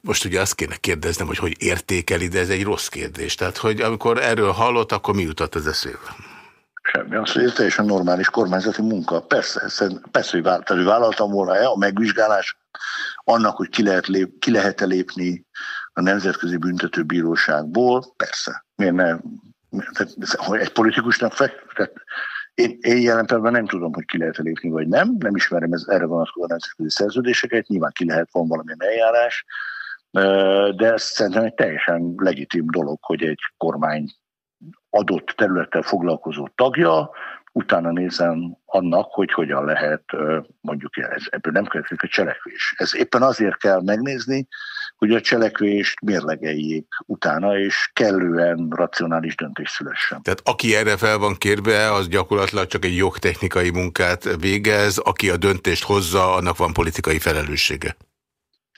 Most ugye azt kéne kérdeznem, hogy hogy értékeli, de ez egy rossz kérdés. Tehát, hogy amikor erről hallott, akkor mi jutott az eszébe? Semmi, azt mondja, teljesen normális kormányzati munka. Persze, persze hogy vált, vállaltam volna -e a megvizsgálás annak, hogy ki lehet, lép, ki lehet -e lépni a Nemzetközi Büntetőbíróságból, persze. Miért ne? Tehát, hogy egy politikusnak fek, tehát én, én jelen pillanatban nem tudom, hogy ki lehet -e lépni, vagy nem. Nem ismerem ez, erre vonatkozó nemzetközi szerződéseket. Nyilván ki lehet, van valamilyen eljárás. De ez szerintem egy teljesen legitim dolog, hogy egy kormány adott területtel foglalkozó tagja, utána nézem annak, hogy hogyan lehet, mondjuk ez, ebből nem következik a cselekvés. Ez éppen azért kell megnézni, hogy a cselekvést mérlegeljék utána, és kellően racionális döntés szülessen. Tehát aki erre fel van kérve, az gyakorlatilag csak egy jogtechnikai munkát végez, aki a döntést hozza, annak van politikai felelőssége.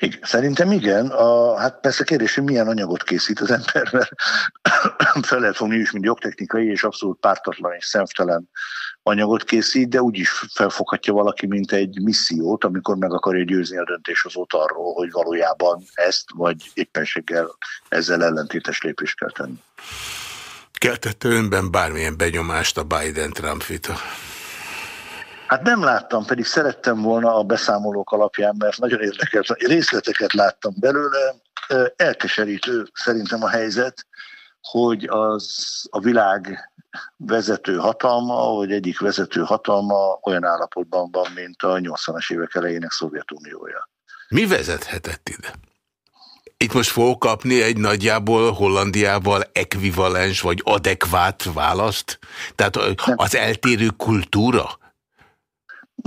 Igen, szerintem igen. A, hát persze kérdés, hogy milyen anyagot készít az ember, mert fel lehet fogni is, mint jogtechnikai és abszolút pártatlan és szemtelen anyagot készít, de úgy is felfoghatja valaki, mint egy missziót, amikor meg akarja győzni a döntéshozót arról, hogy valójában ezt, vagy éppenséggel ezzel ellentétes lépést kell tenni. Keltette önben bármilyen benyomást a Biden-Trump vita? Hát nem láttam, pedig szerettem volna a beszámolók alapján, mert nagyon érdekes, részleteket láttam belőle. Elkeserítő szerintem a helyzet, hogy az a világ vezető hatalma, vagy egyik vezető hatalma olyan állapotban van, mint a 80-as évek elejének Szovjetuniója. Mi vezethetett ide? Itt most fogok kapni egy nagyjából Hollandiával ekvivalens vagy adekvát választ? Tehát az eltérő kultúra?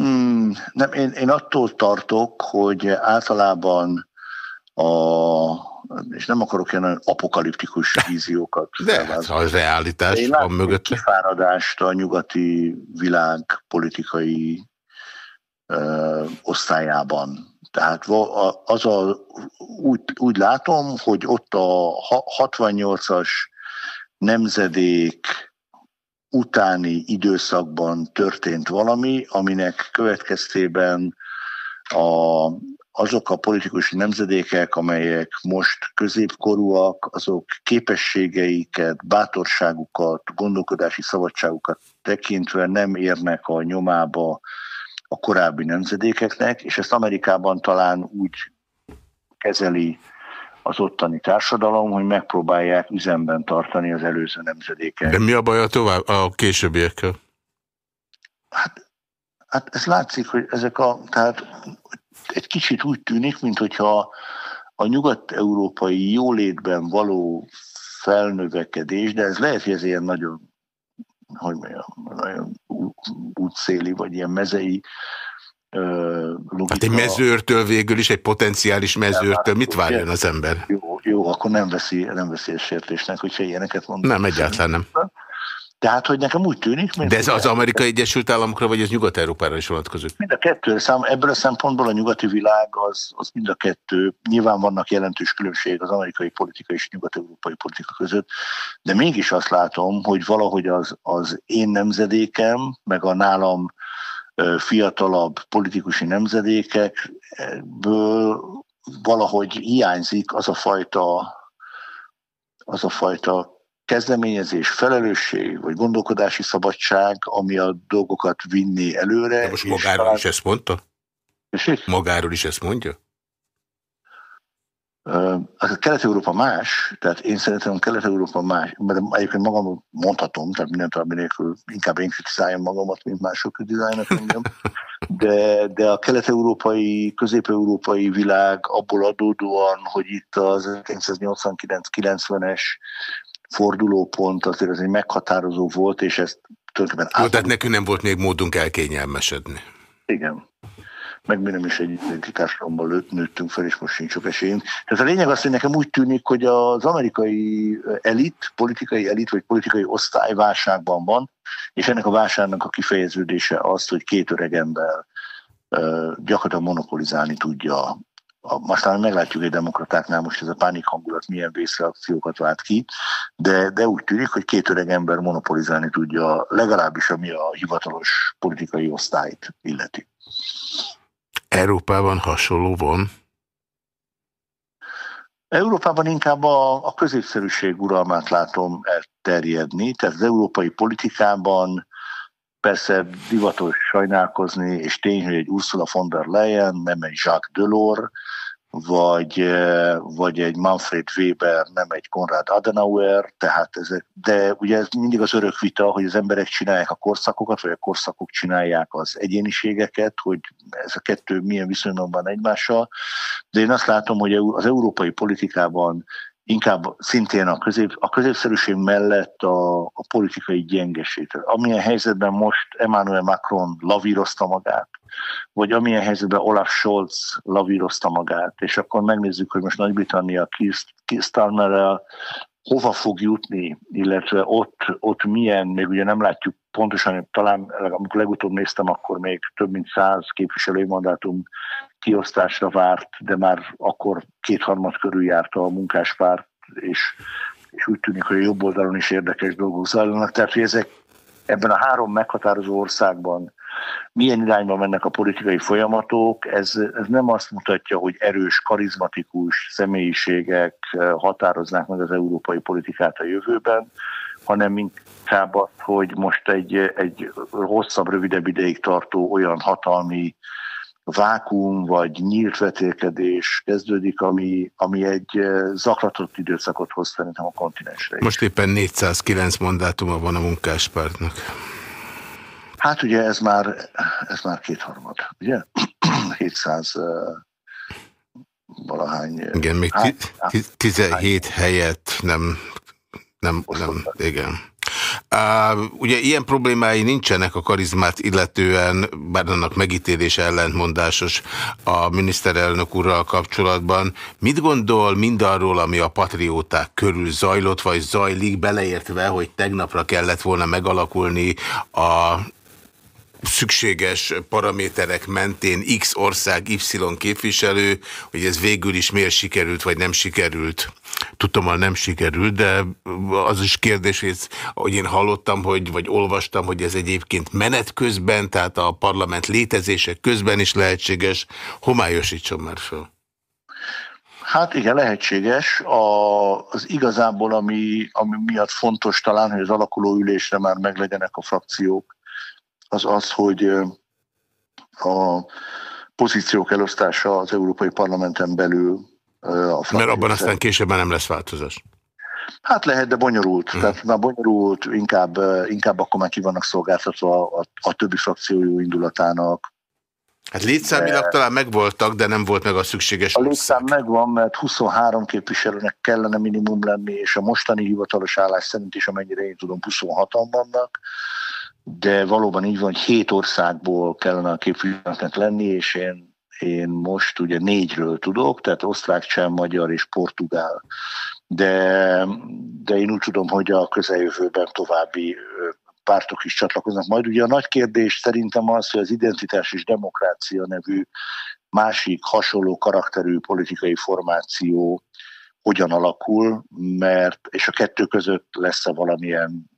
Mm, nem, én, én attól tartok, hogy általában a, és nem akarok ilyen apokaliptikus víziókat De hát, ha az realitás én van mögött. kifáradást a nyugati világ politikai ö, osztályában. Tehát az a, úgy, úgy látom, hogy ott a 68-as nemzedék utáni időszakban történt valami, aminek következtében a, azok a politikus nemzedékek, amelyek most középkorúak, azok képességeiket, bátorságukat, gondolkodási szabadságukat tekintve nem érnek a nyomába a korábbi nemzedékeknek, és ezt Amerikában talán úgy kezeli az ottani társadalom, hogy megpróbálják üzemben tartani az előző nemzedéket. De mi a baj a, tovább, a későbbiekkel? Hát, hát ez látszik, hogy ezek a, tehát egy kicsit úgy tűnik, mint hogyha a nyugat-európai jólétben való felnövekedés, de ez lehet, hogy ez ilyen nagyon, hogy mondjam, nagyon útszéli, vagy ilyen mezei logika. Hát egy mezőrtől végül is, egy potenciális mezőrtől mit várjon az ember? Jó, jó akkor nem veszi, nem veszi a sértésnek, hogyha ilyeneket mondom. Nem, egyáltalán nem. Tehát, hogy nekem úgy tűnik... Mint De ez az Amerikai Egyesült Államokra, vagy ez Nyugat-Európára is vonatkozik? Mind a kettő. Szám, ebből a szempontból a nyugati világ az, az mind a kettő. Nyilván vannak jelentős különbség az amerikai politika és nyugat-európai politika között, de mégis azt látom, hogy valahogy az, az én nemzedékem, meg a nálam fiatalabb politikusi nemzedékekből valahogy hiányzik az a fajta, az a fajta kezdeményezés, felelősség, vagy gondolkodási szabadság, ami a dolgokat vinni előre. De most magáról talán... is ezt mondta? Magáról is ezt mondja? A Kelet-Európa más, tehát én szerintem Kelet-Európa más, mert egyébként magam mondhatom, tehát minden további nélkül inkább én kritizáljam magamat, mint mások kritizáljanak engem, de, de a kelet-európai, közép-európai világ abból adódóan, hogy itt az 1989-90-es fordulópont azért ez egy meghatározó volt, és ezt tulajdonképpen... Jó, tehát nekünk nem volt még módunk elkényelmesedni. Igen meg mi nem is egy társadalomban nőttünk fel, és most sincs sok esélyünk. Tehát a lényeg az, hogy nekem úgy tűnik, hogy az amerikai elit, politikai elit, vagy politikai osztály válságban van, és ennek a válságnak a kifejeződése az, hogy két öreg ember gyakorlatilag monopolizálni tudja aztán meglátjuk egy demokratáknál most ez a pánik hangulat milyen vészreakciókat vált ki, de, de úgy tűnik, hogy két öreg ember monopolizálni tudja legalábbis ami a hivatalos politikai osztályt illeti. Európában hasonló van? Európában inkább a, a középszerűség uralmát látom elterjedni, tehát az európai politikában persze divatos sajnálkozni, és tény, hogy egy Ursula von der Leyen, nem egy Jacques Delors, vagy, eh, vagy egy Manfred Weber, nem egy Konrad Adenauer, tehát ezek, de ugye ez mindig az örök vita, hogy az emberek csinálják a korszakokat, vagy a korszakok csinálják az egyéniségeket, hogy ez a kettő milyen viszonyban van egymással, de én azt látom, hogy az európai politikában inkább szintén a, közép, a középszerűség mellett a, a politikai gyengeség. Amilyen helyzetben most Emmanuel Macron lavírozta magát, vagy amilyen helyzetben Olaf Scholz lavírozta magát, és akkor megnézzük, hogy most Nagy-Britannia Keir Starmerrel hova fog jutni, illetve ott, ott milyen, még ugye nem látjuk pontosan, talán amikor legutóbb néztem, akkor még több mint száz képviselőmandátum kiosztásra várt, de már akkor kétharmad körül járta a munkáspárt, és, és úgy tűnik, hogy a jobb oldalon is érdekes dolgok zajlanak. Tehát, hogy ezek ebben a három meghatározó országban milyen irányba mennek a politikai folyamatok, ez, ez nem azt mutatja, hogy erős, karizmatikus személyiségek eh, határoznák meg az európai politikát a jövőben, hanem inkább azt, hogy most egy, egy hosszabb, rövidebb ideig tartó olyan hatalmi vákum vagy nyílt vetélkedés kezdődik, ami, ami egy eh, zaklatott időszakot hoz szerintem a kontinensre. Most éppen 409 mandátuma van a munkáspártnak. Hát ugye ez már, ez már kétharmad, ugye? 700 uh, valahány... Igen, még hát, 17 helyet nem, nem, nem, igen. Uh, ugye ilyen problémái nincsenek a karizmát illetően, bár annak megítélése ellentmondásos a miniszterelnök úrral kapcsolatban. Mit gondol mindarról, ami a patrióták körül zajlott, vagy zajlik, beleértve, hogy tegnapra kellett volna megalakulni a szükséges paraméterek mentén X ország Y képviselő, hogy ez végül is miért sikerült, vagy nem sikerült. Tudtam, nem sikerült, de az is kérdés, hogy én hallottam, hogy, vagy olvastam, hogy ez egyébként menet közben, tehát a parlament létezése közben is lehetséges. Homályosítson már fel. Hát igen, lehetséges. A, az igazából, ami, ami miatt fontos talán, hogy az alakuló ülésre már meglegyenek a frakciók, az az, hogy a pozíciók elosztása az Európai Parlamenten belül a Mert abban aztán későbben nem lesz változás. Hát lehet, de bonyolult. Hmm. Tehát már bonyolult, inkább, inkább akkor már ki vannak szolgáltatva a, a többi frakciójú indulatának. Hát létszámilag de, talán megvoltak, de nem volt meg a szükséges A létszám megvan, mert 23 képviselőnek kellene minimum lenni, és a mostani hivatalos állás szerint is, amennyire én tudom, 26-an vannak de valóban így van, hogy hét országból kellene a képviselőknek lenni, és én, én most ugye négyről tudok, tehát osztrák, cseh, magyar és portugál. De, de én úgy tudom, hogy a közeljövőben további pártok is csatlakoznak. Majd ugye a nagy kérdés szerintem az, hogy az Identitás és Demokrácia nevű másik hasonló karakterű politikai formáció hogyan alakul, mert, és a kettő között lesz-e valamilyen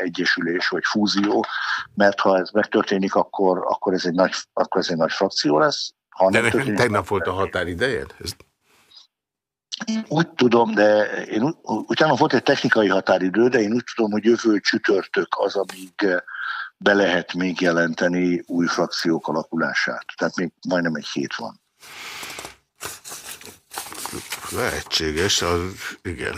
egyesülés vagy fúzió, mert ha ez megtörténik, akkor, akkor, ez, egy nagy, akkor ez egy nagy frakció lesz. Ha de nekem tegnap volt a határideje? Ez... Úgy tudom, de én, utána volt egy technikai határidő, de én úgy tudom, hogy jövő csütörtök az, amíg be lehet még jelenteni új frakciók alakulását. Tehát még majdnem egy hét van. Lehetséges, az igen.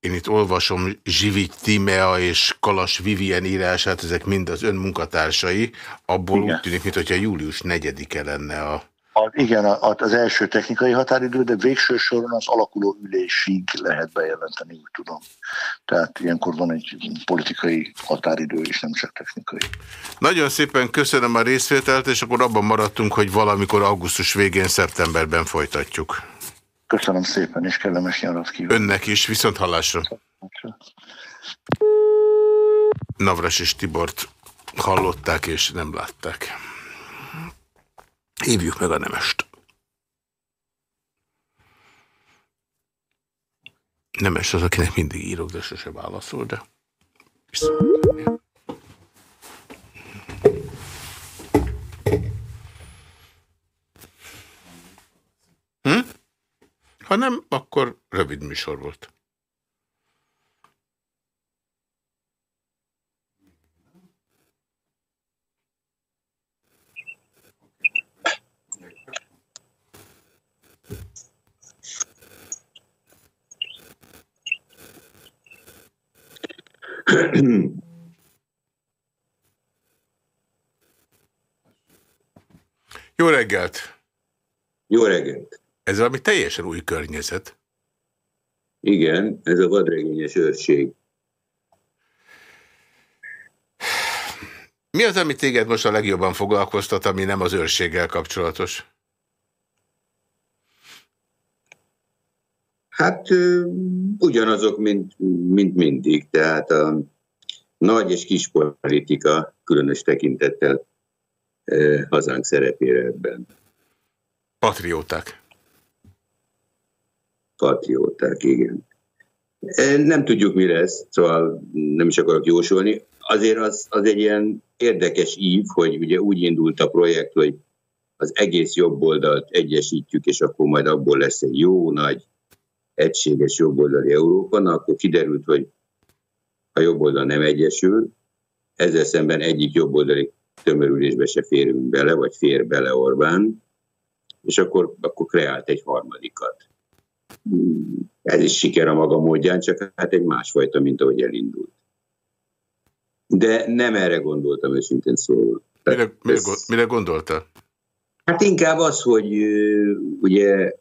Én itt olvasom Zsivit Timea és Kalas Vivien írását, ezek mind az ön munkatársai. Abból igen. úgy tűnik, mintha július 4-e lenne a... a igen, az első technikai határidő, de végső soron az alakuló ülésig lehet bejelenteni, úgy tudom. Tehát ilyenkor van egy politikai határidő, és nem csak technikai. Nagyon szépen köszönöm a részvételt, és akkor abban maradtunk, hogy valamikor augusztus végén, szeptemberben folytatjuk. Köszönöm szépen, és kellemes nyarat kívánok. Önnek is, viszont hallásra. Navras és Tibort hallották és nem látták. Hívjuk meg a nemest. Nemes az, akinek mindig írok, de sose válaszol, de viszont. Ha nem, akkor rövid műsor volt. Jó reggelt! Jó reggelt! Ez valami teljesen új környezet. Igen, ez a vadregényes őrség. Mi az, ami téged most a legjobban foglalkoztat, ami nem az őrséggel kapcsolatos? Hát ugyanazok, mint, mint mindig. Tehát a nagy és kis politika különös tekintettel hazánk szerepére ebben. Patrióták. Patrióták, igen. Nem tudjuk, mi lesz, szóval nem is akarok jósolni. Azért az, az egy ilyen érdekes ív, hogy ugye úgy indult a projekt, hogy az egész jobb oldalt egyesítjük, és akkor majd abból lesz egy jó, nagy, egységes jobboldali Európa, na, akkor kiderült, hogy a jobb oldal nem egyesül, ezzel szemben egyik jobboldali tömörülésbe se férünk bele, vagy fér bele Orbán, és akkor, akkor kreált egy harmadikat. Ez is siker a maga módján, csak hát egy másfajta, mint ahogy elindult. De nem erre gondoltam őszintén szólva. Mire, mire, mire gondolta? Hát inkább az, hogy ugye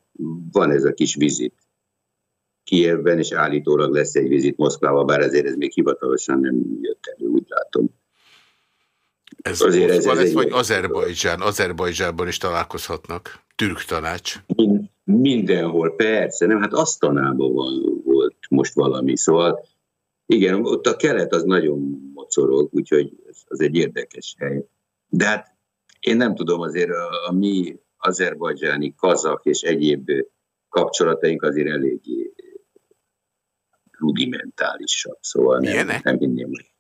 van ez a kis vizit Kievben, és állítólag lesz egy vizit Moszkvába, bár ezért ez még hivatalosan nem jött elő, úgy látom. Ez Azért ez, ez, ez vagy Azerbajdzsán, Azerbajdzsánban is találkozhatnak. Türk tanács. Mindenhol, persze, nem, hát Asztanában van, volt most valami, szóval igen, ott a kelet az nagyon mocorog, úgyhogy az egy érdekes hely. De hát én nem tudom, azért a, a mi azerbajdzsáni, kazak és egyéb kapcsolataink azért eléggé rudimentálisabb, szóval nem, nem hinném, hogy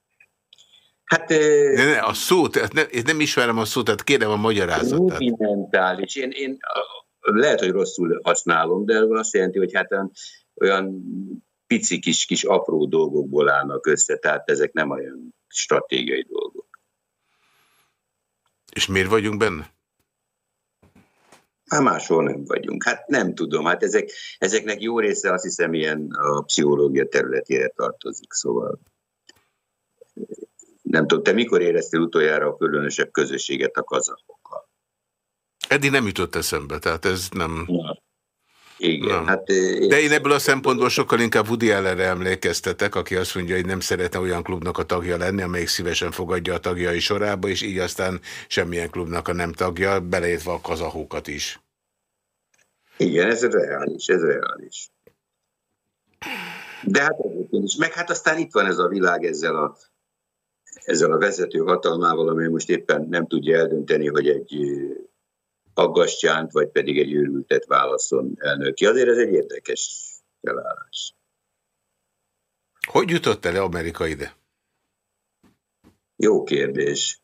Hát, ne, ne, a szót, ne, én nem ismerem a szót, tehát kérem a magyarázatát. Rudimentális. Én, én lehet, hogy rosszul használom, de azt jelenti, hogy hát olyan, pici kis, kis apró dolgokból állnak össze, tehát ezek nem olyan stratégiai dolgok. És miért vagyunk benne? Hát máshol nem vagyunk. Hát nem tudom, hát ezek, ezeknek jó része azt hiszem ilyen a pszichológia területére tartozik, szóval nem tudom, te mikor éreztél utoljára a különösebb közösséget a kazakokkal? Eddig nem jutott eszembe, tehát ez nem... Igen, nem. hát... De én ebből a szempontból sokkal inkább Woody Allenre emlékeztetek, aki azt mondja, hogy nem szeretne olyan klubnak a tagja lenni, amelyik szívesen fogadja a tagjai sorába, és így aztán semmilyen klubnak a nem tagja, beleértve a kazahókat is. Igen, ez reális, ez reális. De hát egyébként is. Meg hát aztán itt van ez a világ ezzel a ezzel a vezető hatalmával, amely most éppen nem tudja eldönteni, hogy egy aggastyánt, vagy pedig egy őrültet válaszol elnöki. Azért ez egy érdekes felállás. Hogy jutott el Amerika ide? Jó kérdés.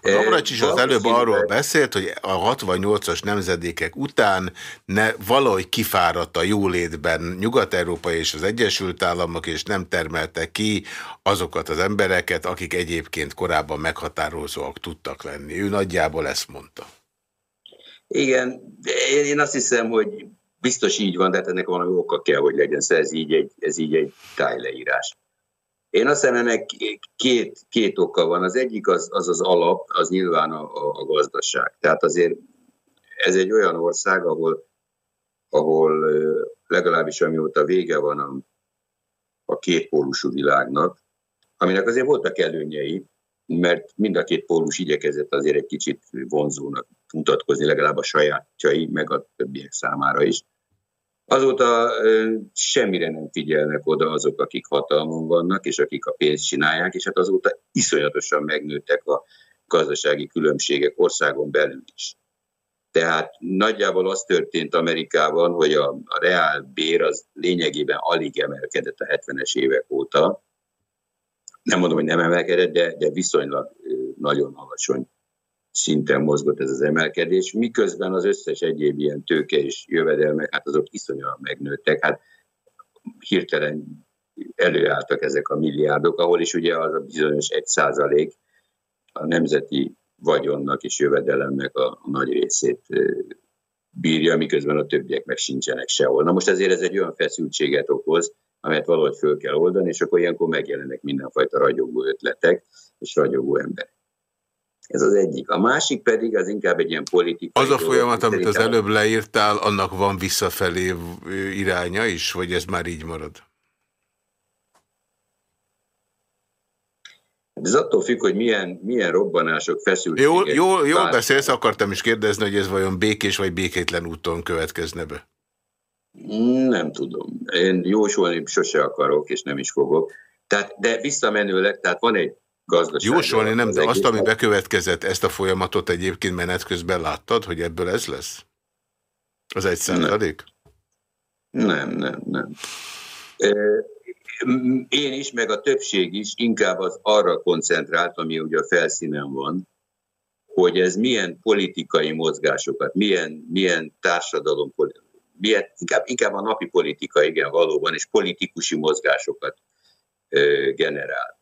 Navracsics is az előbb arról beszélt, hogy a 68-as nemzedékek után ne, valahogy kifáradt a jólétben Nyugat-Európa és az Egyesült Államok, és nem termelte ki azokat az embereket, akik egyébként korábban meghatározóak tudtak lenni. Ő nagyjából ezt mondta. Igen, én azt hiszem, hogy biztos így van, de hát ennek valami oka kell, hogy legyen, szóval ez így egy, ez így egy tájleírás. Én azt hiszem, ennek két, két oka van. Az egyik az az, az alap, az nyilván a, a, a gazdaság. Tehát azért ez egy olyan ország, ahol, ahol legalábbis amióta vége van a, a kétpólusú világnak, aminek azért voltak előnyei, mert mind a két pólus igyekezett azért egy kicsit vonzónak mutatkozni, legalább a sajátjai, meg a többiek számára is. Azóta semmire nem figyelnek oda azok, akik hatalmon vannak, és akik a pénzt csinálják, és hát azóta iszonyatosan megnőttek a gazdasági különbségek országon belül is. Tehát nagyjából az történt Amerikában, hogy a, a reál bér az lényegében alig emelkedett a 70-es évek óta. Nem mondom, hogy nem emelkedett, de, de viszonylag nagyon alacsony szinten mozgott ez az emelkedés, miközben az összes egyéb ilyen tőke és jövedelmek, hát azok iszonyúan megnőttek, hát hirtelen előálltak ezek a milliárdok, ahol is ugye az a bizonyos egy százalék a nemzeti vagyonnak és jövedelemnek a, a nagy részét bírja, miközben a többiek meg sincsenek sehol. Na most ezért ez egy olyan feszültséget okoz, amelyet valahogy föl kell oldani, és akkor ilyenkor megjelennek mindenfajta ragyogó ötletek és ragyogó emberek. Ez az egyik. A másik pedig az inkább egy ilyen politikai... Az a folyamat, amit az előbb leírtál, annak van visszafelé iránya is, vagy ez már így marad? Ez attól függ, hogy milyen, milyen robbanások, feszültségek... Jól, jól, jól beszélsz, akartam is kérdezni, hogy ez vajon békés vagy békétlen úton következne be. Nem tudom. Én jósolni sose akarok, és nem is fogok. Tehát, de visszamenőleg, tehát van egy gazdaság. Jósolni nem, de azt, ami bekövetkezett, ezt a folyamatot egyébként menet közben láttad, hogy ebből ez lesz? Az egy százalék? Nem, nem, nem. Én is, meg a többség is inkább az arra koncentrált, ami ugye a felszínen van, hogy ez milyen politikai mozgásokat, milyen, milyen társadalom, milyen, inkább, inkább a napi politika, igen, valóban, és politikusi mozgásokat generál.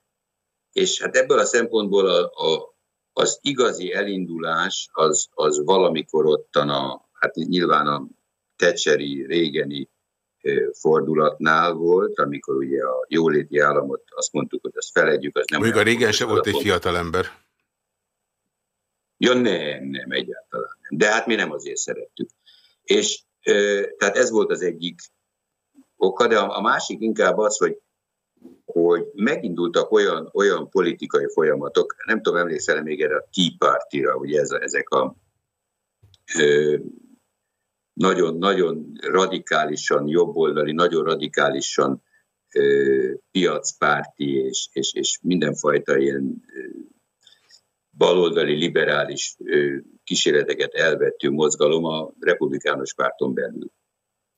És hát ebből a szempontból a, a, az igazi elindulás az, az valamikor ottan a, hát nyilván a tecseri, régeni fordulatnál volt, amikor ugye a jóléti államot azt mondtuk, hogy azt feledjük, az nem... Még a régen se volt egy fiatal ember. Ja nem, nem, egyáltalán nem. De hát mi nem azért szerettük. És tehát ez volt az egyik oka, de a másik inkább az, hogy hogy megindultak olyan, olyan politikai folyamatok, nem tudom, emlékszel még erre a Tea Party-ra, ugye ez ezek a nagyon-nagyon radikálisan jobboldali, nagyon radikálisan ö, piacpárti és, és, és mindenfajta ilyen ö, baloldali, liberális ö, kísérleteket elvettő mozgalom a republikánus párton belül.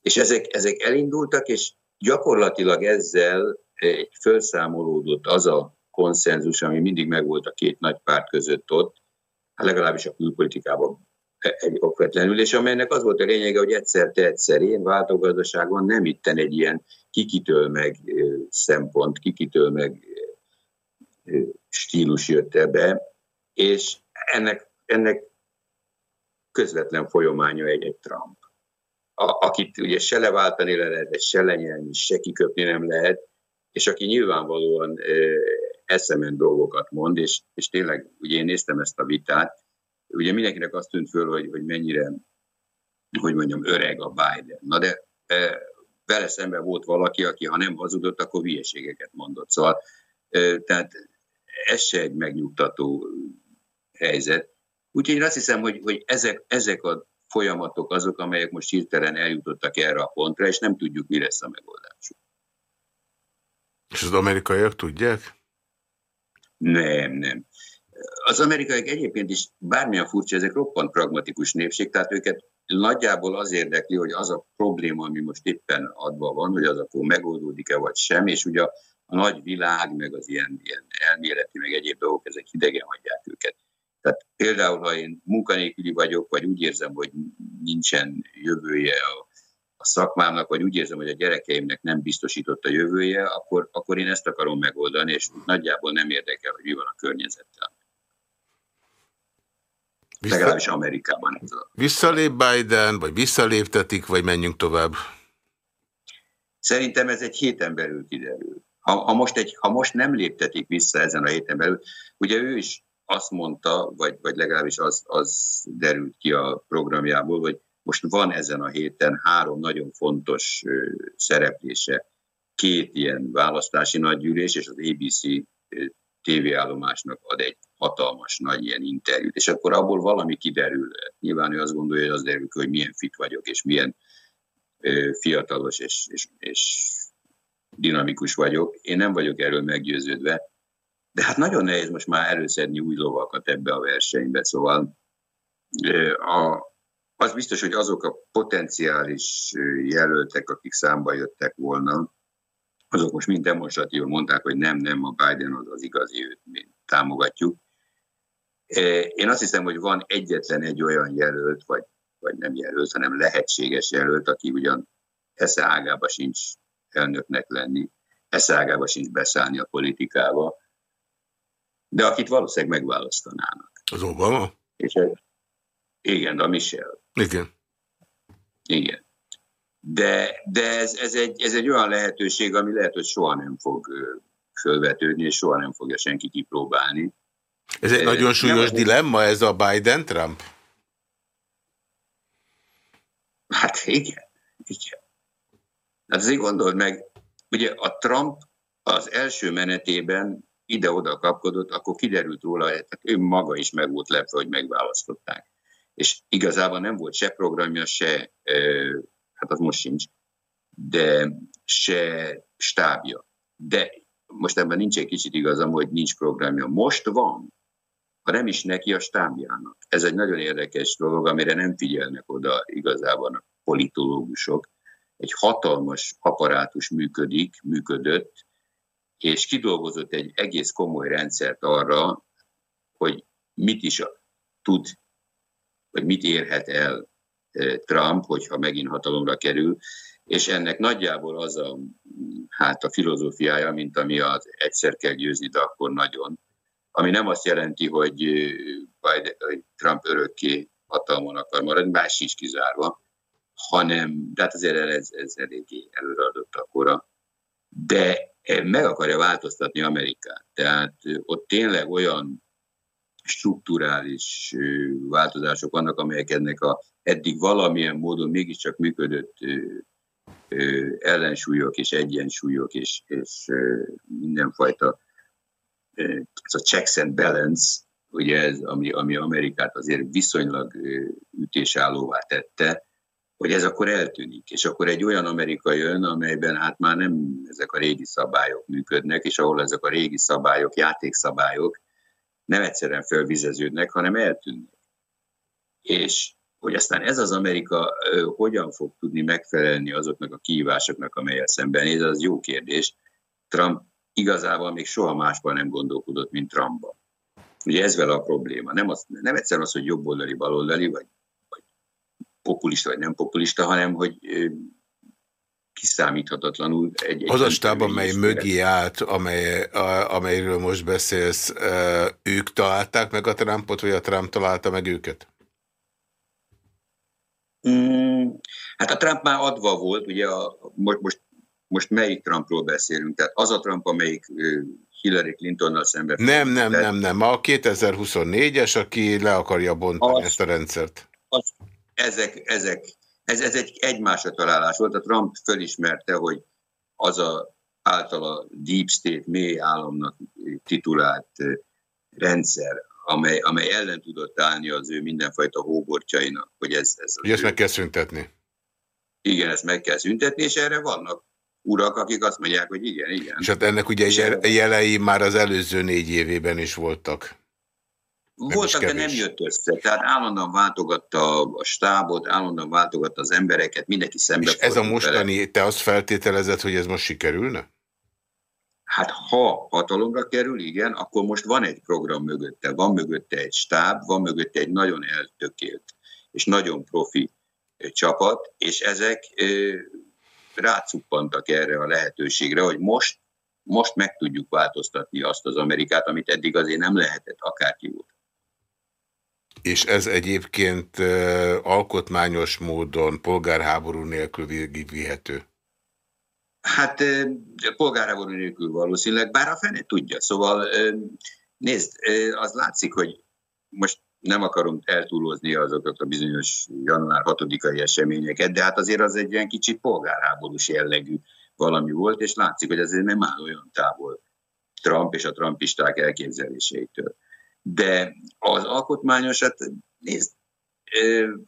És ezek, ezek elindultak, és gyakorlatilag ezzel felszámolódott az a konszenzus, ami mindig megvolt a két nagy párt között ott, hát legalábbis a külpolitikában egy okvetlenül, és amelynek az volt a lényege, hogy egyszer te egyszer én váltogazdaságban nem itten egy ilyen kikitől meg szempont, kikitől meg stílus jött ebbe, és ennek, ennek közvetlen folyamánya egy, egy Trump. A, akit ugye se leváltani lehet, se lenyelni, se kiköpni nem lehet, és aki nyilvánvalóan eszemen dolgokat mond, és, és tényleg, ugye én néztem ezt a vitát, ugye mindenkinek azt tűnt föl, hogy, hogy mennyire, hogy mondjam, öreg a Biden. Na de e, vele szemben volt valaki, aki ha nem hazudott, akkor hülyeségeket mondott. Szóval, e, tehát ez se egy megnyugtató helyzet. Úgyhogy én azt hiszem, hogy, hogy ezek, ezek a folyamatok azok, amelyek most hirtelen eljutottak erre a pontra, és nem tudjuk, mi lesz a megoldásuk. És az amerikaiak tudják? Nem, nem. Az amerikaiak egyébként is bármilyen furcsa, ezek roppant pragmatikus népség, tehát őket nagyjából az érdekli, hogy az a probléma, ami most éppen adva van, hogy az akkor megoldódik-e vagy sem, és ugye a, nagy világ, meg az ilyen, ilyen elméleti, meg egyéb dolgok, ezek hidegen hagyják őket. Tehát például, ha én munkanélküli vagyok, vagy úgy érzem, hogy nincsen jövője a a szakmámnak, vagy úgy érzem, hogy a gyerekeimnek nem biztosított a jövője, akkor, akkor én ezt akarom megoldani, és nagyjából nem érdekel, hogy mi van a környezettel. Vissza... Legalábbis Amerikában. Visszalép Biden, vagy visszaléptetik, vagy menjünk tovább? Szerintem ez egy héten belül kiderül. Ha, ha, most, egy, ha most nem léptetik vissza ezen a héten belül, ugye ő is azt mondta, vagy, vagy legalábbis az, az derült ki a programjából, hogy most van ezen a héten három nagyon fontos szereplése, két ilyen választási nagygyűlés, és az ABC tévéállomásnak ad egy hatalmas nagy ilyen interjút, és akkor abból valami kiderül. Nyilván ő azt gondolja, hogy az derül hogy milyen fit vagyok, és milyen fiatalos és, és, és dinamikus vagyok. Én nem vagyok erről meggyőződve, de hát nagyon nehéz most már előszedni új lovakat ebbe a versenybe, szóval a, az biztos, hogy azok a potenciális jelöltek, akik számba jöttek volna, azok most mind demonstratívan mondták, hogy nem, nem, a Biden az az igazi, őt mi támogatjuk. Én azt hiszem, hogy van egyetlen egy olyan jelölt, vagy, vagy nem jelölt, hanem lehetséges jelölt, aki ugyan esze ágába sincs elnöknek lenni, esze ágába sincs beszállni a politikába, de akit valószínűleg megválasztanának. Az Obama? És igen, a Michel. Igen. Igen. De, de ez, ez, egy, ez egy olyan lehetőség, ami lehet, hogy soha nem fog fölvetődni, és soha nem fogja senki kipróbálni. Ez egy nagyon súlyos nem, dilemma, ez a Biden-Trump? Hát igen, igen. Hát azért gondold meg, ugye a Trump az első menetében ide-oda kapkodott, akkor kiderült róla, tehát ő maga is meg volt lepve, hogy megválasztották. És igazából nem volt se programja, se, hát az most sincs, de se stábja. De most ebben nincs egy kicsit igazam, hogy nincs programja. Most van, ha nem is neki a stábjának. Ez egy nagyon érdekes dolog, amire nem figyelnek oda igazából a politológusok. Egy hatalmas apparátus működik, működött, és kidolgozott egy egész komoly rendszert arra, hogy mit is tud, vagy mit érhet el Trump, hogyha megint hatalomra kerül, és ennek nagyjából az a, hát a filozófiája, mint ami az egyszer kell győzni, de akkor nagyon, ami nem azt jelenti, hogy, Biden, hogy Trump örökké hatalmon akar maradni, más sincs kizárva, hanem, de hát azért ez, ez eléggé előreadott akkora, de meg akarja változtatni Amerikát. Tehát ott tényleg olyan strukturális változások vannak, amelyek ennek a eddig valamilyen módon mégiscsak működött ellensúlyok és egyensúlyok és, és mindenfajta ez a checks and balance, ugye ez, ami, ami Amerikát azért viszonylag ütésállóvá tette, hogy ez akkor eltűnik, és akkor egy olyan Amerika jön, amelyben hát már nem ezek a régi szabályok működnek, és ahol ezek a régi szabályok, játékszabályok nem egyszerűen felvizeződnek, hanem eltűnnek. És hogy aztán ez az Amerika hogyan fog tudni megfelelni azoknak a kihívásoknak, amelyel szembenéz, az jó kérdés. Trump igazából még soha másban nem gondolkodott, mint Trumpban. Ugye ez vele a probléma. Nem, az, nem egyszerűen az, hogy jobboldali, baloldali, vagy, vagy populista, vagy nem populista, hanem hogy kiszámíthatatlanul egy... egy az a stáb, amely mögé állt, amely, a, amelyről most beszélsz, ők találták meg a Trumpot, vagy a Trump találta meg őket? Mm, hát a Trump már adva volt, ugye a, most, most, most melyik Trumpról beszélünk? Tehát az a Trump, amelyik Hillary Clintonnal szemben... Nem, nem, nem, nem. A 2024-es, aki le akarja bontani az, ezt a rendszert. Az, ezek, ezek, ez, ez egy egymásra találás volt. A Trump fölismerte, hogy az a általa Deep State mély államnak titulált rendszer, amely, amely ellen tudott állni az ő mindenfajta hóbortjainak, hogy ez... ez Ugye ezt meg kell szüntetni. Igen, ezt meg kell szüntetni, és erre vannak urak, akik azt mondják, hogy igen, igen. És hát ennek ugye erre... jelei már az előző négy évében is voltak. Voltak, de nem jött össze. Tehát állandóan váltogatta a stábot, állandóan váltogatta az embereket, mindenki szembe És ez a mostani, vele. te azt feltételezed, hogy ez most sikerülne? Hát ha hatalomra kerül, igen, akkor most van egy program mögötte, van mögötte egy stáb, van mögötte egy nagyon eltökélt és nagyon profi csapat, és ezek rácuppantak erre a lehetőségre, hogy most, most meg tudjuk változtatni azt az Amerikát, amit eddig azért nem lehetett, akárki volt. És ez egyébként alkotmányos módon polgárháború nélkül végigvihető? Hát polgárháború nélkül valószínűleg, bár a fene tudja. Szóval nézd, az látszik, hogy most nem akarom eltúlozni azokat a bizonyos január 6-ai eseményeket, de hát azért az egy ilyen kicsit polgárháborús jellegű valami volt, és látszik, hogy azért nem áll olyan távol Trump és a trumpisták elképzeléseitől. De az alkotmányosat, hát nézd,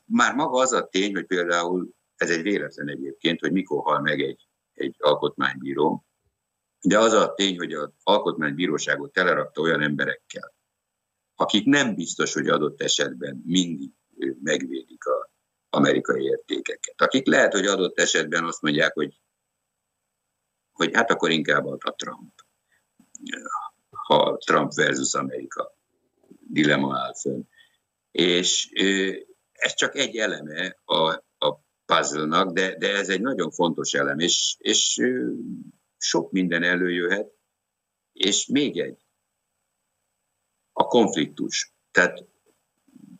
már maga az a tény, hogy például ez egy véletlen egyébként, hogy mikor hal meg egy egy alkotmánybíró, de az a tény, hogy az alkotmánybíróságot telerakta olyan emberekkel, akik nem biztos, hogy adott esetben mindig megvédik az amerikai értékeket. Akik lehet, hogy adott esetben azt mondják, hogy, hogy hát akkor inkább a Trump, ha Trump versus Amerika dilemma áll fönn. És ez csak egy eleme a, a puzzle-nak, de, de ez egy nagyon fontos elem, és, és sok minden előjöhet, és még egy, a konfliktus. Tehát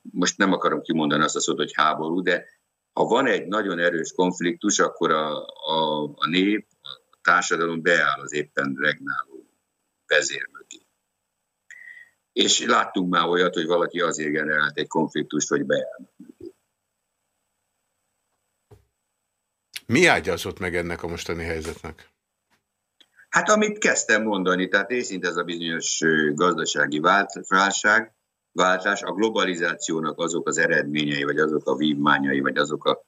most nem akarom kimondani azt a szót, hogy háború, de ha van egy nagyon erős konfliktus, akkor a, a, a nép, a társadalom beáll az éppen regnáló vezér. És láttunk már olyat, hogy valaki azért generált egy konfliktust, hogy beáll mögé. Mi ágyazott meg ennek a mostani helyzetnek? Hát amit kezdtem mondani, tehát részint ez a bizonyos gazdasági válság, váltás, a globalizációnak azok az eredményei, vagy azok a vívmányai, vagy azok a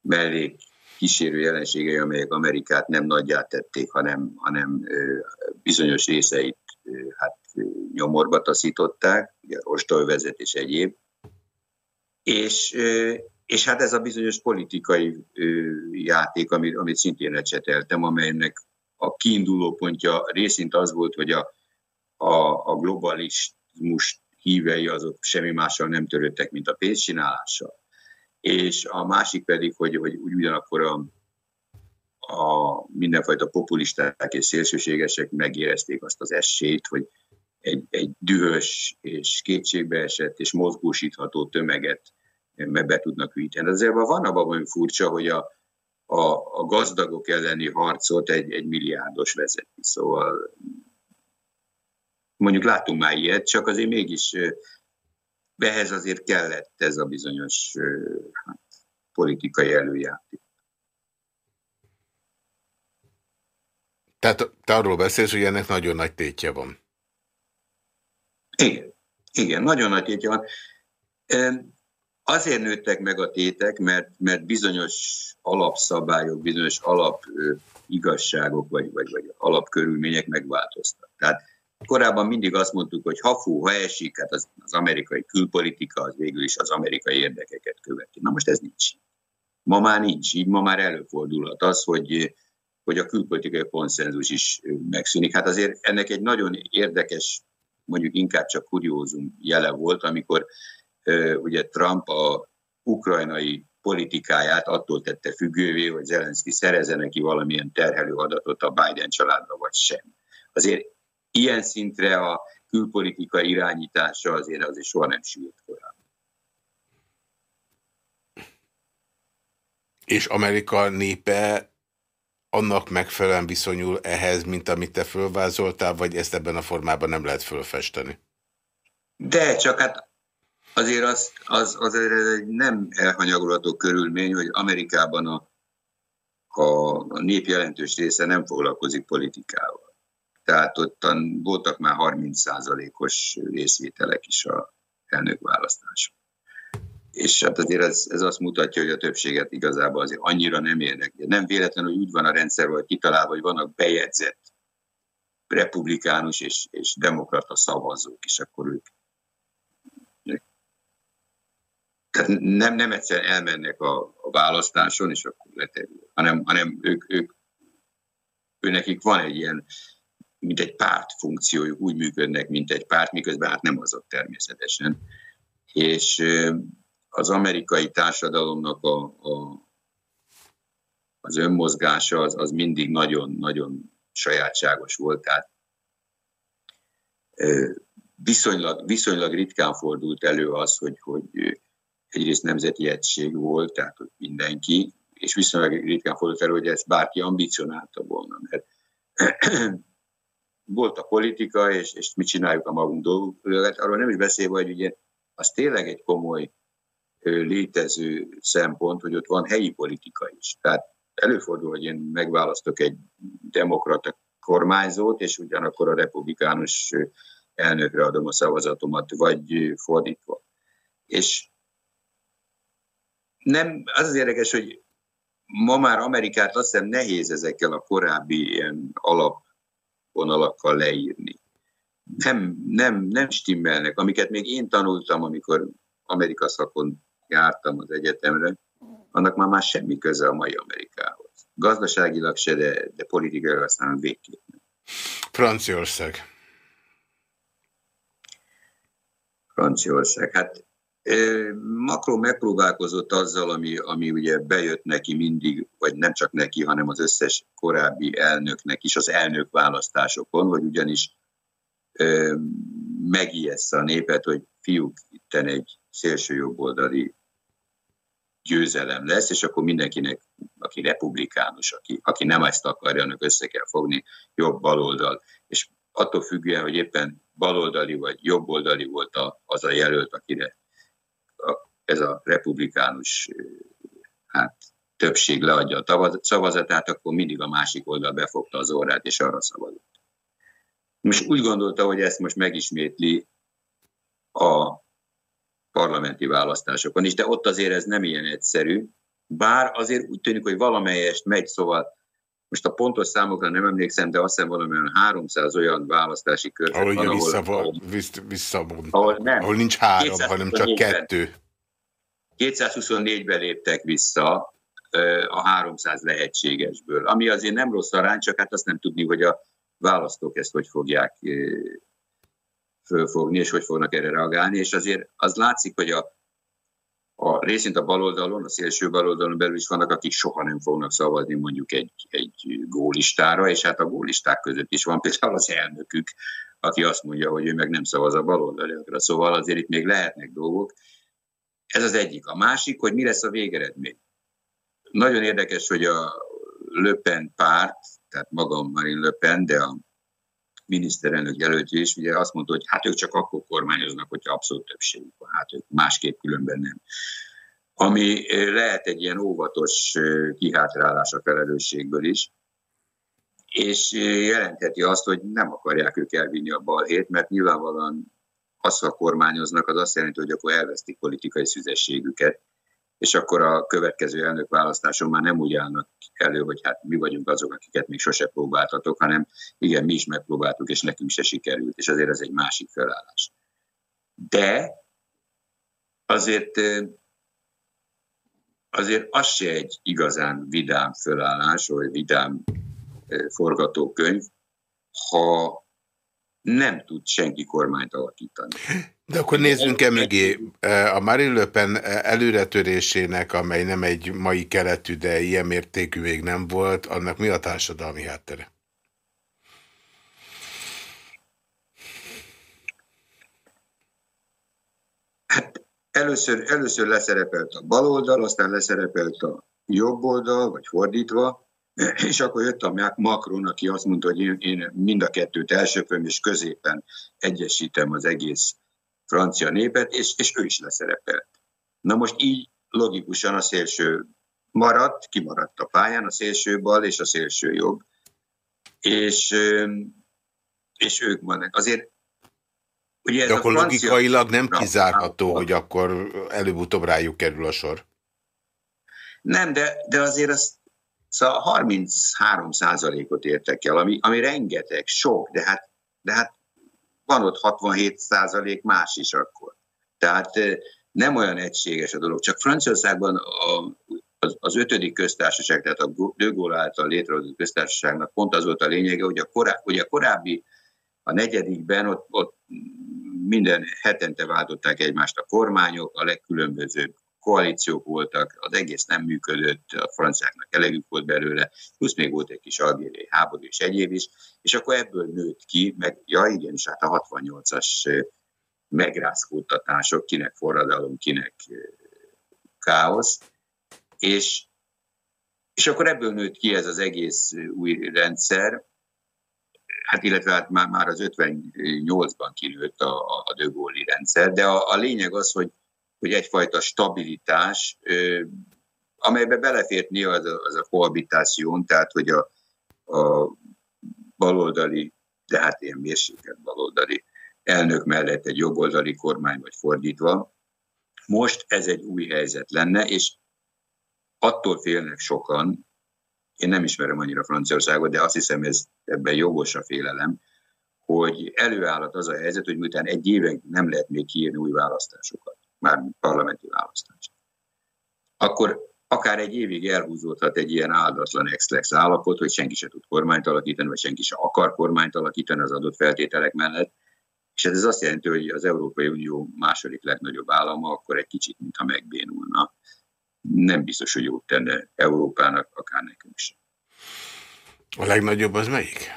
mellék kísérő jelenségei, amelyek Amerikát nem nagyját tették, hanem, hanem bizonyos részeit hát, nyomorba taszították, ugye rostolvezet és egyéb. És, és hát ez a bizonyos politikai játék, amit, amit szintén lecseteltem, amelynek a kiinduló pontja részint az volt, hogy a, a, a globalizmus hívei azok semmi mással nem törődtek, mint a pénzcsinálással. És a másik pedig, hogy, hogy ugyanakkor a, a mindenfajta populisták és szélsőségesek megérezték azt az esélyt, hogy egy, egy dühös és kétségbeesett és mozgósítható tömeget be tudnak hűíteni. Azért van abban valami furcsa, hogy a, a, a gazdagok elleni harcot egy, egy milliárdos vezeti. Szóval mondjuk látunk már ilyet, csak azért mégis ehhez azért kellett ez a bizonyos hát, politikai előjáték. Tehát te arról beszélsz, hogy ennek nagyon nagy tétje van. Igen, igen, nagyon nagy tétje van. Azért nőttek meg a tétek, mert, mert bizonyos alapszabályok, bizonyos alap igazságok vagy, vagy, vagy alapkörülmények megváltoztak. Tehát Korábban mindig azt mondtuk, hogy ha fú, ha esik, hát az, az amerikai külpolitika az végül is az amerikai érdekeket követi. Na most ez nincs. Ma már nincs így, ma már előfordulhat az, hogy, hogy a külpolitikai konszenzus is megszűnik. Hát azért ennek egy nagyon érdekes, mondjuk inkább csak kuriózum jele volt, amikor ugye Trump a ukrajnai politikáját attól tette függővé, hogy Zelenszky szereze neki valamilyen terhelő adatot a Biden családra, vagy sem. Azért ilyen szintre a külpolitika irányítása azért azért soha nem sült korábban. És Amerika népe annak megfelelően viszonyul ehhez, mint amit te fölvázoltál, vagy ezt ebben a formában nem lehet fölfesteni? De, csak hát azért az, az, az egy nem elhanyagolható körülmény, hogy Amerikában a, a, nép jelentős része nem foglalkozik politikával tehát ottan voltak már 30%-os részvételek is a elnökválasztáson. És hát azért ez, ez azt mutatja, hogy a többséget igazából azért annyira nem érdekli. Nem véletlenül, hogy úgy van a rendszer, hogy kitalálva, hogy vannak bejegyzett republikánus és, és demokrata szavazók, és akkor ők tehát nem, nem egyszer elmennek a, a választáson, és akkor leterül, hanem, hanem ők, ők, ő nekik van egy ilyen mint egy párt funkciójuk, úgy működnek, mint egy párt, miközben hát nem azok természetesen. És az amerikai társadalomnak a, a, az önmozgása az, az mindig nagyon-nagyon sajátságos volt, tehát viszonylag, viszonylag ritkán fordult elő az, hogy, hogy egyrészt nemzeti egység volt, tehát hogy mindenki, és viszonylag ritkán fordult elő, hogy ezt bárki ambicionálta volna, mert volt a politika, és, és mit csináljuk a magunk dolgokat. Arról nem is beszélve, hogy ugye az tényleg egy komoly létező szempont, hogy ott van helyi politika is. Tehát előfordul, hogy én megválasztok egy demokrata kormányzót, és ugyanakkor a republikánus elnökre adom a szavazatomat, vagy fordítva. És nem, az az érdekes, hogy ma már Amerikát azt hiszem nehéz ezekkel a korábbi ilyen alap vonalakkal leírni. Nem, nem, nem stimmelnek. Amiket még én tanultam, amikor Amerika szakon jártam az egyetemre, annak már már semmi köze a mai Amerikához. Gazdaságilag se, de, de politikailag aztán végképp Franciaország. Franciaország. Hát Macron megpróbálkozott azzal, ami, ami ugye bejött neki mindig, vagy nem csak neki, hanem az összes korábbi elnöknek is az elnök választásokon, hogy ugyanis megijessze a népet, hogy fiúk, itten egy szélső jobboldali győzelem lesz, és akkor mindenkinek, aki republikánus, aki, aki nem ezt akarja, annak össze kell fogni jobb baloldal. És attól függően, hogy éppen baloldali vagy jobboldali volt a, az a jelölt, akire a, ez a republikánus hát, többség leadja a szavazatát, akkor mindig a másik oldal befogta az órát, és arra szavazott. Most úgy gondolta, hogy ezt most megismétli a parlamenti választásokon is, de ott azért ez nem ilyen egyszerű, bár azért úgy tűnik, hogy valamelyest megy, szóval most a pontos számokra nem emlékszem, de azt hiszem valamilyen 300 olyan választási kör. Ahol, van, ahol, vissza, ahol, vissza, ahol, nem, ahol nincs három, hanem csak kettő. 224-ben léptek vissza a 300 lehetségesből, ami azért nem rossz arány, csak hát azt nem tudni, hogy a választók ezt hogy fogják fölfogni, és hogy fognak erre reagálni, és azért az látszik, hogy a, a részint a baloldalon, a szélső baloldalon belül is vannak, akik soha nem fognak szavazni mondjuk egy, egy gólistára, és hát a gólisták között is van például az elnökük, aki azt mondja, hogy ő meg nem szavaz a baloldaliakra. Szóval azért itt még lehetnek dolgok. Ez az egyik. A másik, hogy mi lesz a végeredmény. Nagyon érdekes, hogy a Le Pen párt, tehát magam Marine Le de a miniszterelnök jelöltje is, ugye azt mondta, hogy hát ők csak akkor kormányoznak, hogyha abszolút többségük van, hát ők másképp különben nem. Ami lehet egy ilyen óvatos kihátrálás a felelősségből is, és jelentheti azt, hogy nem akarják ők elvinni a balhét, mert nyilvánvalóan azt, ha kormányoznak, az azt jelenti, hogy akkor elvesztik politikai szüzességüket, és akkor a következő elnök választáson már nem úgy állnak elő, hogy hát mi vagyunk azok, akiket még sose próbáltatok, hanem igen, mi is megpróbáltuk, és nekünk se sikerült, és azért ez egy másik felállás. De azért azért az se egy igazán vidám felállás, vagy vidám forgatókönyv, ha nem tud senki kormányt alakítani. De akkor nézzünk e mögé. A Marine Le Pen előretörésének, amely nem egy mai keletű, de ilyen mértékű még nem volt, annak mi a társadalmi háttere? Hát először, először leszerepelt a baloldal, aztán leszerepelt a jobb oldal, vagy fordítva, és akkor jött a Macron, aki azt mondta, hogy én, én mind a kettőt elsöpöm, és középen egyesítem az egész francia népet, és, és ő is leszerepelt. Na most így logikusan a szélső maradt, kimaradt a pályán, a szélső bal és a szélső jobb, és, és ők vannak. Azért Ugye ez De akkor francia... logikailag nem kizárható, hogy akkor előbb-utóbb rájuk kerül a sor. Nem, de, de azért az Szóval 33 százalékot értek el, ami, ami rengeteg, sok, de hát, de hát van ott 67 százalék más is akkor. Tehát nem olyan egységes a dolog. Csak Franciaországban a, az, az ötödik köztársaság, tehát a De Gaulle által létrehozott köztársaságnak pont az volt a lényege, hogy a, korá, hogy a korábbi, a negyedikben ott, ott minden hetente váltották egymást a kormányok, a legkülönbözőbb koalíciók voltak, az egész nem működött, a franciáknak elegük volt belőle, plusz még volt egy kis algériai háború és egyéb is, és akkor ebből nőtt ki, meg ja igen, és hát a 68-as megrázkódtatások, kinek forradalom, kinek káosz, és, és akkor ebből nőtt ki ez az egész új rendszer, hát illetve hát már, már az 58-ban kinőtt a, a De rendszer, de a, a lényeg az, hogy hogy egyfajta stabilitás, amelybe belefért néha az a, az a kohabitáción, tehát hogy a, a baloldali, de hát ilyen mérsékelt baloldali elnök mellett egy jobboldali kormány, vagy fordítva. Most ez egy új helyzet lenne, és attól félnek sokan, én nem ismerem annyira Franciaországot, de azt hiszem, ez ebben jogos a félelem, hogy előállhat az a helyzet, hogy miután egy éven nem lehet még kiírni új választásokat már parlamenti választás. Akkor akár egy évig elhúzódhat egy ilyen áldatlan ex állapot, hogy senki se tud kormányt alakítani, vagy senki se akar kormányt alakítani az adott feltételek mellett, és ez azt jelenti, hogy az Európai Unió második legnagyobb állama akkor egy kicsit, mintha megbénulna. Nem biztos, hogy jót tenne Európának, akár nekünk sem. A legnagyobb az melyik?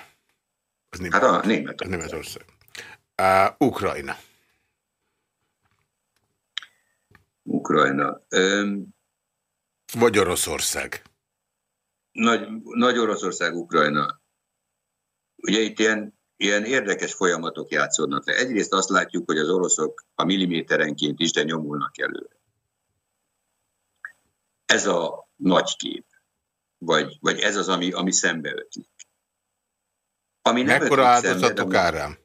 Az német, hát a Németország. A Németország. Uh, Ukrajna. Ukrajna. Vagy Oroszország. Nagy, Nagy Oroszország, Ukrajna. Ugye itt ilyen, ilyen érdekes folyamatok játszódnak le. Egyrészt azt látjuk, hogy az oroszok a milliméterenként is, de nyomulnak előre. Ez a nagy kép. Vagy, vagy ez az, ami, ami szembeötlik. Ami nem Mekkora áldozatok árán?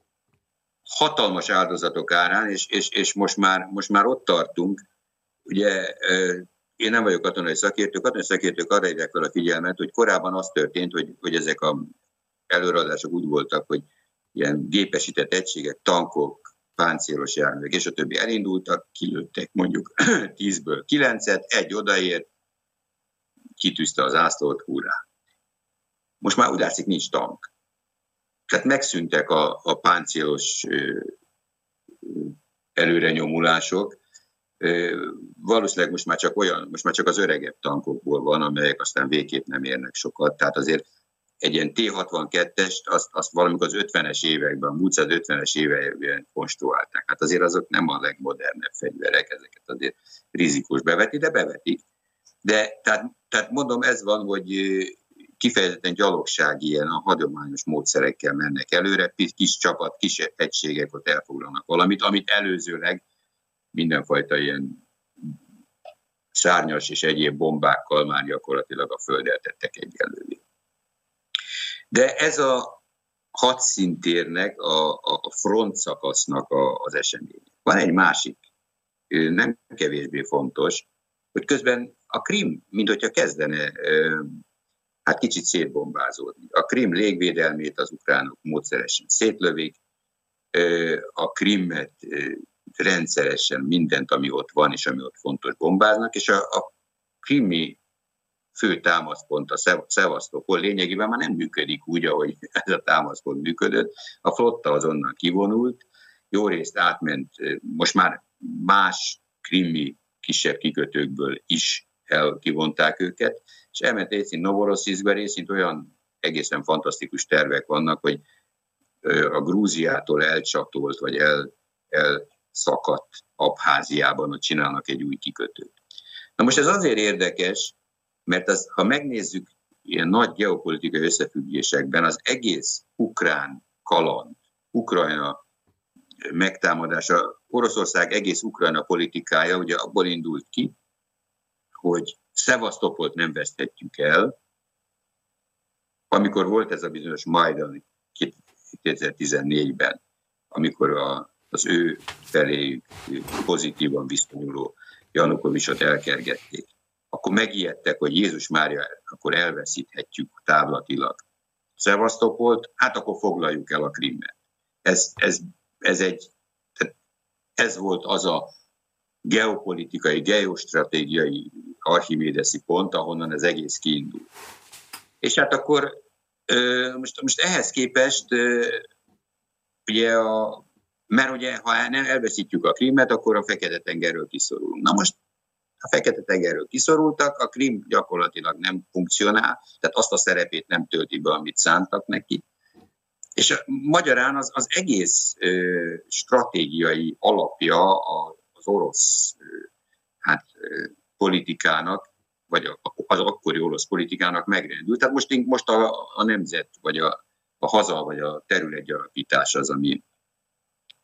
Hatalmas áldozatok árán, és, és, és most, már, most már ott tartunk. Ugye én nem vagyok katonai szakértő, katonai szakértők arra érják fel a figyelmet, hogy korábban az történt, hogy, hogy ezek a előadások úgy voltak, hogy ilyen gépesített egységek, tankok, páncélos járművek és a többi elindultak, kilőttek mondjuk 10-ből 9-et, egy odaért, kitűzte az ászlót, hurrá. Most már úgy látszik, nincs tank. Tehát megszűntek a, a páncélos előrenyomulások, Valószínűleg most már csak olyan, most már csak az öregebb tankokból van, amelyek aztán végképp nem érnek sokat. Tehát azért egy ilyen T-62-est, azt, azt valamikor az 50-es években, a múlt 50-es években konstruálták. Hát azért azok nem a legmodernebb fegyverek, ezeket azért rizikós beveti, de bevetik. De tehát, tehát mondom, ez van, hogy kifejezetten gyalogság ilyen a hagyományos módszerekkel mennek előre, kis csapat, kis egységek ott elfoglalnak valamit, amit előzőleg mindenfajta ilyen szárnyas és egyéb bombákkal már gyakorlatilag a földet tettek egyelőre. De ez a hadszintérnek, a, a front szakasznak a, az esemény. Van egy másik, nem kevésbé fontos, hogy közben a Krim, mint hogyha kezdene hát kicsit szétbombázódni. A Krim légvédelmét az ukránok módszeresen szétlövik, a Krimmet rendszeresen mindent, ami ott van és ami ott fontos bombáznak, és a, a krimi fő támaszpont, a Szevasztopol lényegében már nem működik úgy, ahogy ez a támaszpont működött. A flotta azonnal kivonult, jó részt átment, most már más krimi kisebb kikötőkből is elkivonták őket, és elment részint Novorossziszbe, részint olyan egészen fantasztikus tervek vannak, hogy a Grúziától elcsatolt, vagy el, el szakadt Abháziában, hogy csinálnak egy új kikötőt. Na most ez azért érdekes, mert az, ha megnézzük ilyen nagy geopolitikai összefüggésekben, az egész ukrán kaland, Ukrajna megtámadása, Oroszország egész Ukrajna politikája ugye abból indult ki, hogy Szevasztopolt nem veszthetjük el, amikor volt ez a bizonyos Majdan 2014-ben, amikor a az ő felé pozitívan viszonyuló Janukovicsot elkergették, akkor megijedtek, hogy Jézus Mária, akkor elveszíthetjük távlatilag Szevasztopolt, hát akkor foglaljuk el a Krimmet. Ez, ez, ez, egy, ez volt az a geopolitikai, geostratégiai archimédeszi pont, ahonnan ez egész kiindul. És hát akkor most, most ehhez képest ugye a mert ugye, ha elveszítjük a Krímet, akkor a Fekete-tengerről kiszorulunk. Na most a Fekete-tengerről kiszorultak, a Krím gyakorlatilag nem funkcionál, tehát azt a szerepét nem tölti be, amit szántak neki. És a, magyarán az, az egész ö, stratégiai alapja az orosz ö, hát, ö, politikának, vagy az akkori orosz politikának megrendült. Tehát most, most a, a nemzet, vagy a, a haza, vagy a területgyarapítás az, ami,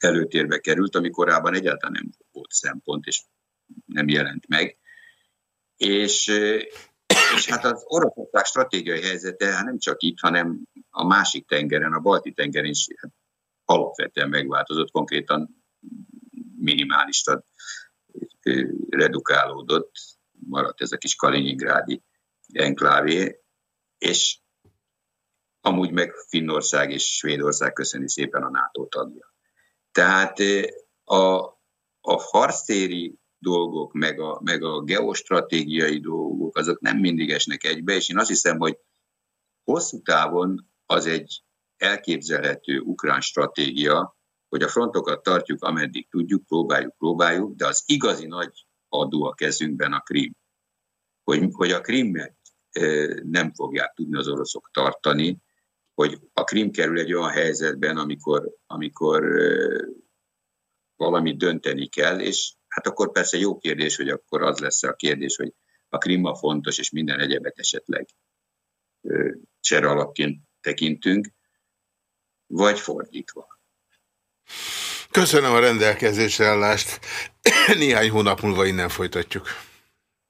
előtérbe került, ami korábban egyáltalán nem volt szempont, és nem jelent meg. És, és hát az Oroszország stratégiai helyzete hát nem csak itt, hanem a másik tengeren, a balti tengeren is hát alapvetően megváltozott, konkrétan minimálisra redukálódott, maradt ez a kis Kaliningrádi enklávé, és amúgy meg Finnország és Svédország köszöni szépen a NATO tagja. Tehát a, a harctéri dolgok, meg a, meg a geostratégiai dolgok, azok nem mindig esnek egybe, és én azt hiszem, hogy hosszú távon az egy elképzelhető ukrán stratégia, hogy a frontokat tartjuk, ameddig tudjuk, próbáljuk, próbáljuk, de az igazi nagy adó a kezünkben a Krim. Hogy, hogy a Krimmet nem fogják tudni az oroszok tartani, hogy a Krim kerül egy olyan helyzetben, amikor, amikor valamit dönteni kell, és hát akkor persze jó kérdés, hogy akkor az lesz a kérdés, hogy a Krimma fontos, és minden egyebet esetleg csere alapként tekintünk, vagy fordítva. Köszönöm a rendelkezésre állást. Néhány hónap múlva innen folytatjuk.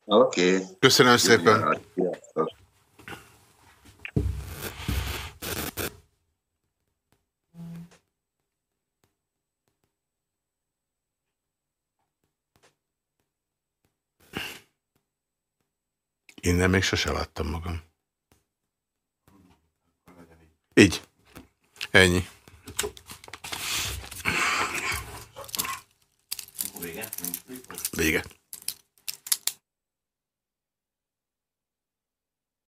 Oké. Okay. Köszönöm szépen. Innen még sose láttam magam. Így. Ennyi. Vége. Vége.